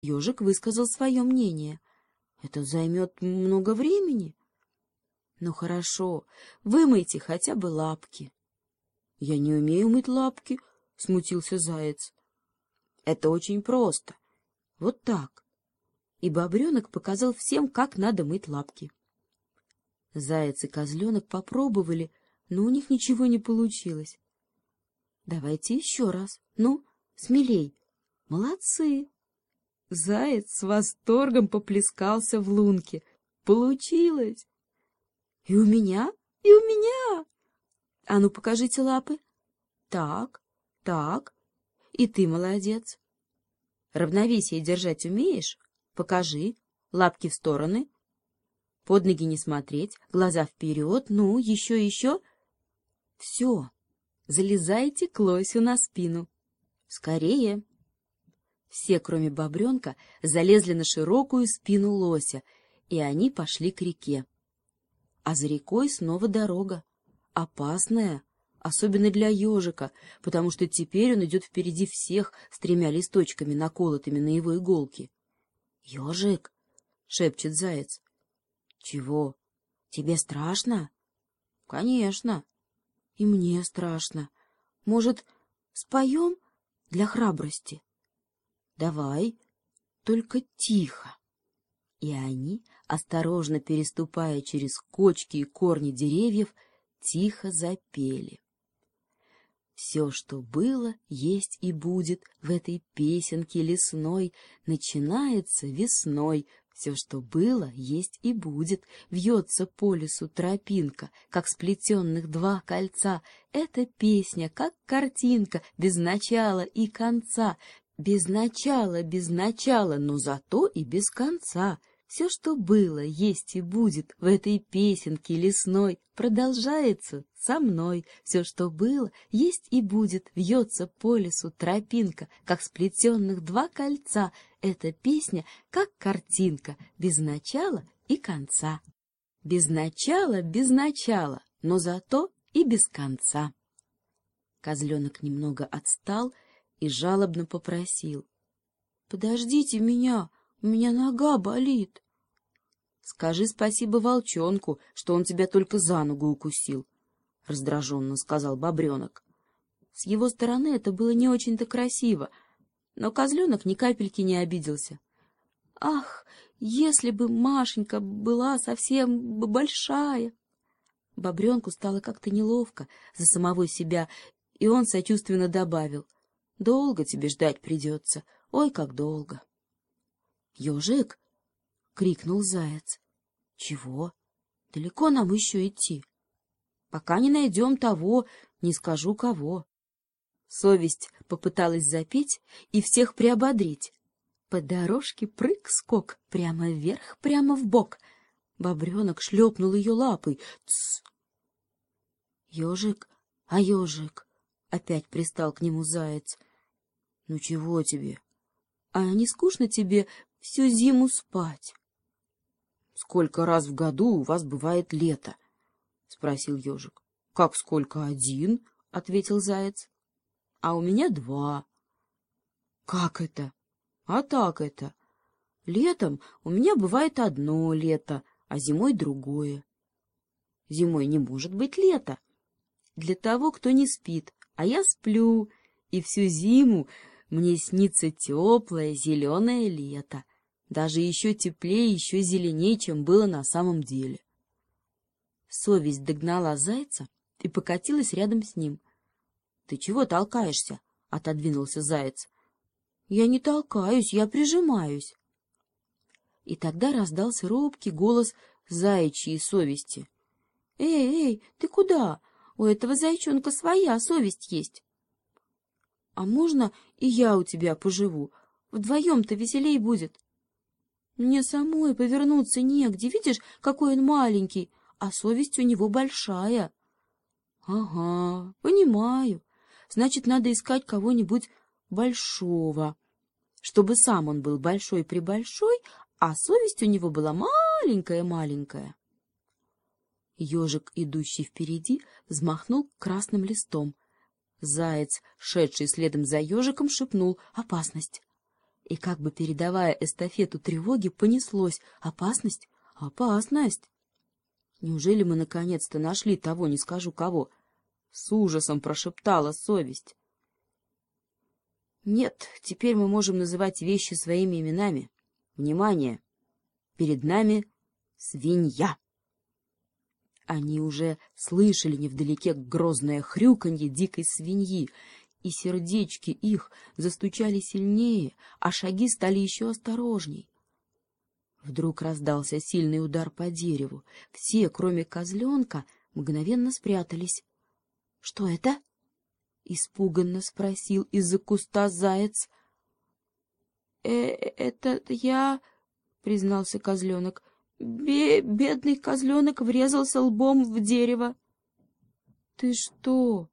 Ежик высказал свое мнение. Это займет много времени. Ну хорошо, вымойте хотя бы лапки. — Я не умею мыть лапки, — смутился заяц. — Это очень просто. Вот так. И бобренок показал всем, как надо мыть лапки. Заяц и козленок попробовали, но у них ничего не получилось. — Давайте еще раз. Ну, смелей. Молодцы. Заяц с восторгом поплескался в лунке. Получилось! И у меня, и у меня! А ну, покажите лапы. Так, так. И ты молодец. Равновесие держать умеешь? Покажи. Лапки в стороны. Под ноги не смотреть, глаза вперед. Ну, еще, еще. Все. Залезайте к лосю на спину. Скорее. Все, кроме бобренка, залезли на широкую спину лося, и они пошли к реке. А за рекой снова дорога. Опасная, особенно для ежика, потому что теперь он идет впереди всех с тремя листочками, наколотыми на его иголки. — Ежик! — шепчет заяц. — Чего? Тебе страшно? — Конечно. — И мне страшно. Может, споем для храбрости? — Давай, только тихо. И они, осторожно переступая через кочки и корни деревьев, тихо запели. Все, что было, есть и будет в этой песенке лесной, начинается весной. Все, что было, есть и будет, вьется по лесу тропинка, как сплетенных два кольца. Эта песня, как картинка, без начала и конца, без начала, без начала, но зато и без конца. Все, что было, есть и будет в этой песенке лесной, продолжается со мной. Все, что было, есть и будет, вьется по лесу тропинка, как сплетенных два кольца. Эта песня, как картинка, без начала и конца. Без начала, без начала, но зато и без конца. Козленок немного отстал — и жалобно попросил. — Подождите меня, у меня нога болит. — Скажи спасибо волчонку, что он тебя только за ногу укусил, — раздраженно сказал бобренок. С его стороны это было не очень-то красиво, но козленок ни капельки не обиделся. — Ах, если бы Машенька была совсем большая! Бобренку стало как-то неловко за самого себя, и он сочувственно добавил — Долго тебе ждать придется, ой, как долго. — Ежик! — крикнул заяц. — Чего? Далеко нам еще идти? Пока не найдем того, не скажу кого. Совесть попыталась запеть и всех приободрить. По дорожке прыг-скок, прямо вверх, прямо в бок. Бобренок шлепнул ее лапой. Тсс! Ежик, а ежик! Опять пристал к нему заяц. — Ну чего тебе? А не скучно тебе всю зиму спать? — Сколько раз в году у вас бывает лето? — спросил ежик. — Как сколько один? — ответил заяц. — А у меня два. — Как это? — А так это. Летом у меня бывает одно лето, а зимой другое. Зимой не может быть лето. Для того, кто не спит, а я сплю, и всю зиму мне снится теплое зеленое лето, даже еще теплее, еще зеленее, чем было на самом деле. Совесть догнала зайца и покатилась рядом с ним. — Ты чего толкаешься? — отодвинулся заяц. — Я не толкаюсь, я прижимаюсь. И тогда раздался робкий голос заячьей совести. — Эй, эй, ты куда? У этого зайчонка своя совесть есть. — А можно и я у тебя поживу. Вдвоем-то веселей будет. Мне самой повернуться негде. Видишь, какой он маленький, а совесть у него большая. Ага, понимаю. Значит, надо искать кого-нибудь большого, чтобы сам он был большой-пребольшой, а совесть у него была маленькая-маленькая. Ежик, идущий впереди, взмахнул красным листом — Заяц, шедший следом за ежиком, шепнул «Опасность!» И как бы передавая эстафету тревоги, понеслось «Опасность! Опасность!» Неужели мы наконец-то нашли того, не скажу кого? С ужасом прошептала совесть. Нет, теперь мы можем называть вещи своими именами. Внимание! Перед нами свинья. Они уже слышали невдалеке грозное хрюканье дикой свиньи, и сердечки их застучали сильнее, а шаги стали еще осторожней. Вдруг раздался сильный удар по дереву. Все, кроме козленка, мгновенно спрятались. — Что это? — испуганно спросил из-за куста заяц. «Э — Это я, — признался козленок. — Бедный козленок врезался лбом в дерево. — Ты что,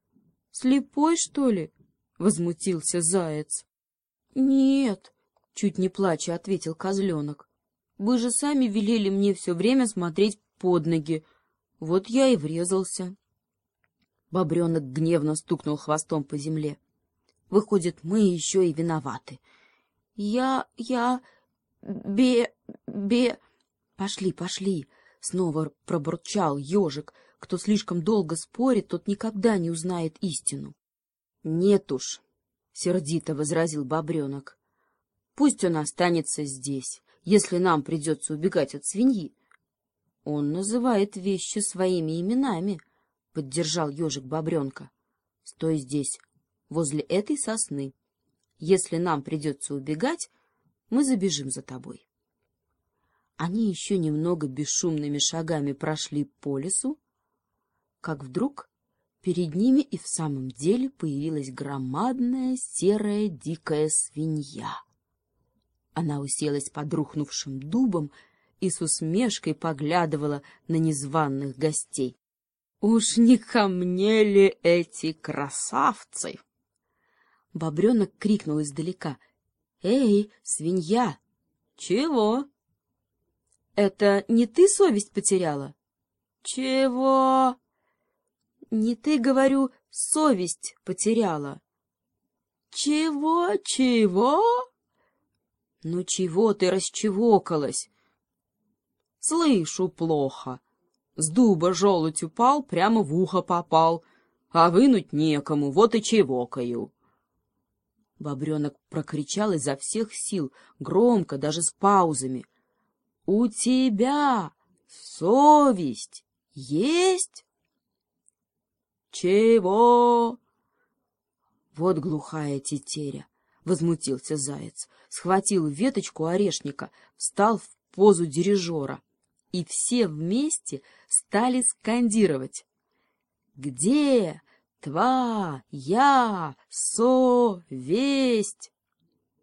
слепой, что ли? — возмутился заяц. — Нет, — чуть не плача ответил козленок. — Вы же сами велели мне все время смотреть под ноги. Вот я и врезался. Бобренок гневно стукнул хвостом по земле. — Выходит, мы еще и виноваты. — Я... я... бе... бе... — Пошли, пошли! — снова пробурчал ежик. Кто слишком долго спорит, тот никогда не узнает истину. Нет уж, — сердито возразил бобренок. — Пусть он останется здесь, если нам придется убегать от свиньи. — Он называет вещи своими именами, — поддержал ежик бобренка. — Стой здесь, возле этой сосны. Если нам придется убегать, мы забежим за тобой. Они еще немного бесшумными шагами прошли по лесу, как вдруг Перед ними и в самом деле появилась громадная серая дикая свинья. Она уселась под рухнувшим дубом и с усмешкой поглядывала на незваных гостей. — Уж не ко мне ли эти красавцы? Бобренок крикнул издалека. — Эй, свинья! — Чего? — Это не ты совесть потеряла? — Чего? Не ты, говорю, совесть потеряла. Чего, чего? Ну чего ты расчевокалась? Слышу плохо. С дуба желудь упал, прямо в ухо попал, а вынуть некому, вот и чевокаю. Бобренок прокричал изо всех сил, громко, даже с паузами. — У тебя совесть есть? «Чего?» «Вот глухая тетеря!» — возмутился заяц, схватил веточку орешника, встал в позу дирижера, и все вместе стали скандировать. «Где твоя совесть?»